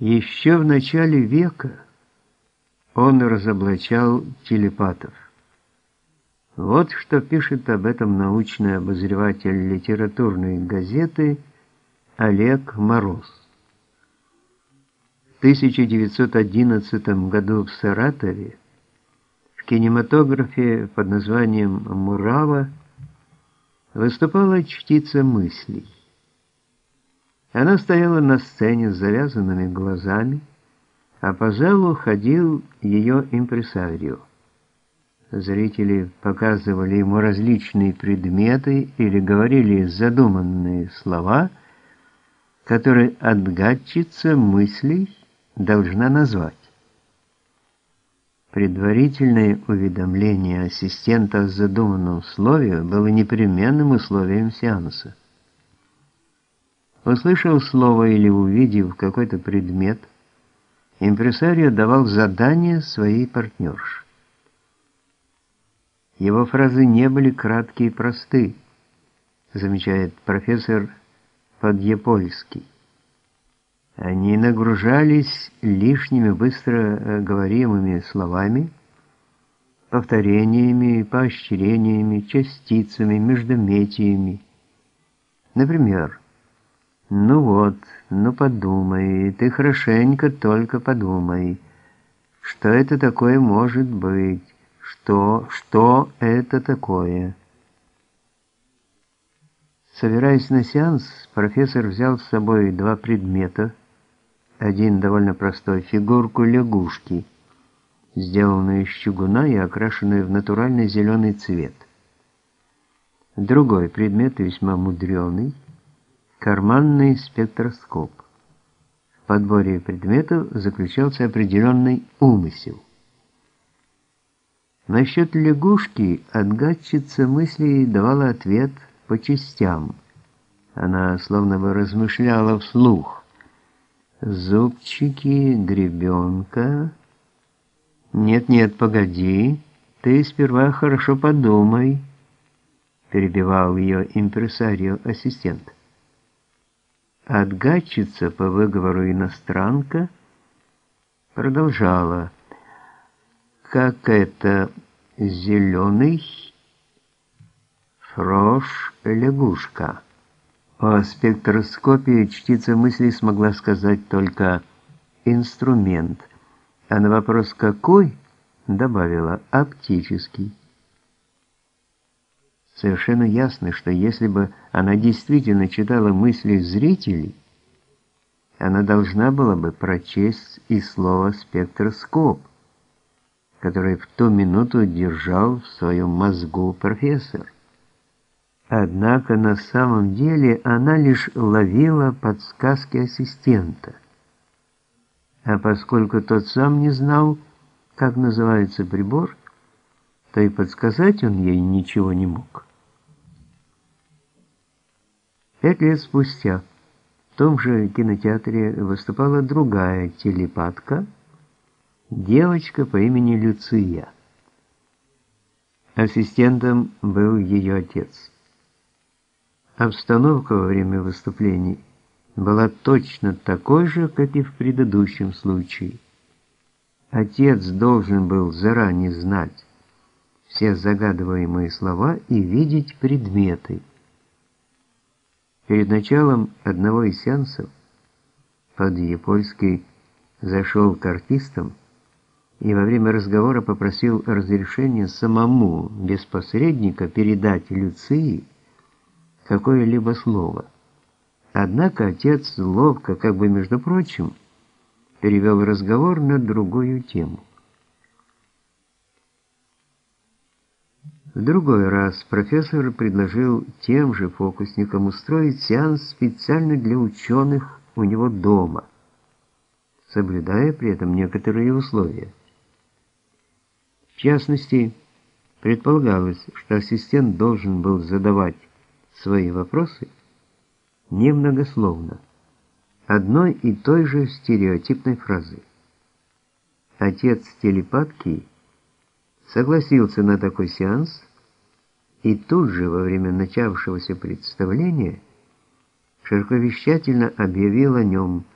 Еще в начале века он разоблачал телепатов. Вот что пишет об этом научный обозреватель литературной газеты Олег Мороз. В 1911 году в Саратове в кинематографе под названием «Мурава» выступала чтица мыслей. Она стояла на сцене с завязанными глазами, а по залу ходил ее импресарио. Зрители показывали ему различные предметы или говорили задуманные слова, которые отгадчица мыслей должна назвать. Предварительное уведомление ассистента о задуманном слове было непременным условием сеанса. Услышав слово или увидев какой-то предмет, импресарио давал задание своей партнерше. Его фразы не были краткие и просты, замечает профессор Подъепольский. Они нагружались лишними быстро э, говоримыми словами, повторениями, поощрениями, частицами, междометиями. Например, «Ну вот, ну подумай, ты хорошенько только подумай, что это такое может быть, что, что это такое?» Собираясь на сеанс, профессор взял с собой два предмета – один довольно простой, фигурку лягушки, сделанную из чугуна и окрашенную в натуральный зеленый цвет. Другой предмет, весьма мудреный, карманный спектроскоп. В подборе предметов заключался определенный умысел. Насчет лягушки отгадчица мыслей давала ответ по частям. Она словно бы размышляла вслух. Зубчики гребенка. Нет-нет, погоди, ты сперва хорошо подумай, перебивал ее импресарио-ассистент. Отгадчица по выговору иностранка продолжала. Как это зеленый фрош-лягушка? О спектроскопии чтица мысли смогла сказать только «инструмент», а на вопрос «какой?» добавила «оптический». Совершенно ясно, что если бы она действительно читала мысли зрителей, она должна была бы прочесть и слово «спектроскоп», которое в ту минуту держал в своем мозгу профессор. Однако на самом деле она лишь ловила подсказки ассистента. А поскольку тот сам не знал, как называется прибор, то и подсказать он ей ничего не мог. Пять лет спустя в том же кинотеатре выступала другая телепатка, девочка по имени Люция. Ассистентом был ее отец. Обстановка во время выступлений была точно такой же, как и в предыдущем случае. Отец должен был заранее знать все загадываемые слова и видеть предметы. Перед началом одного из сеансов Подъепольский зашел к артистам и во время разговора попросил разрешения самому, без посредника, передать Люции какое-либо слово. Однако отец ловко, как бы между прочим, перевел разговор на другую тему. В другой раз профессор предложил тем же фокусникам устроить сеанс специально для ученых у него дома, соблюдая при этом некоторые условия. В частности, предполагалось, что ассистент должен был задавать свои вопросы немногословно, одной и той же стереотипной фразы. Отец телепатки согласился на такой сеанс, и тут же во время начавшегося представления широковещательно объявил о нем –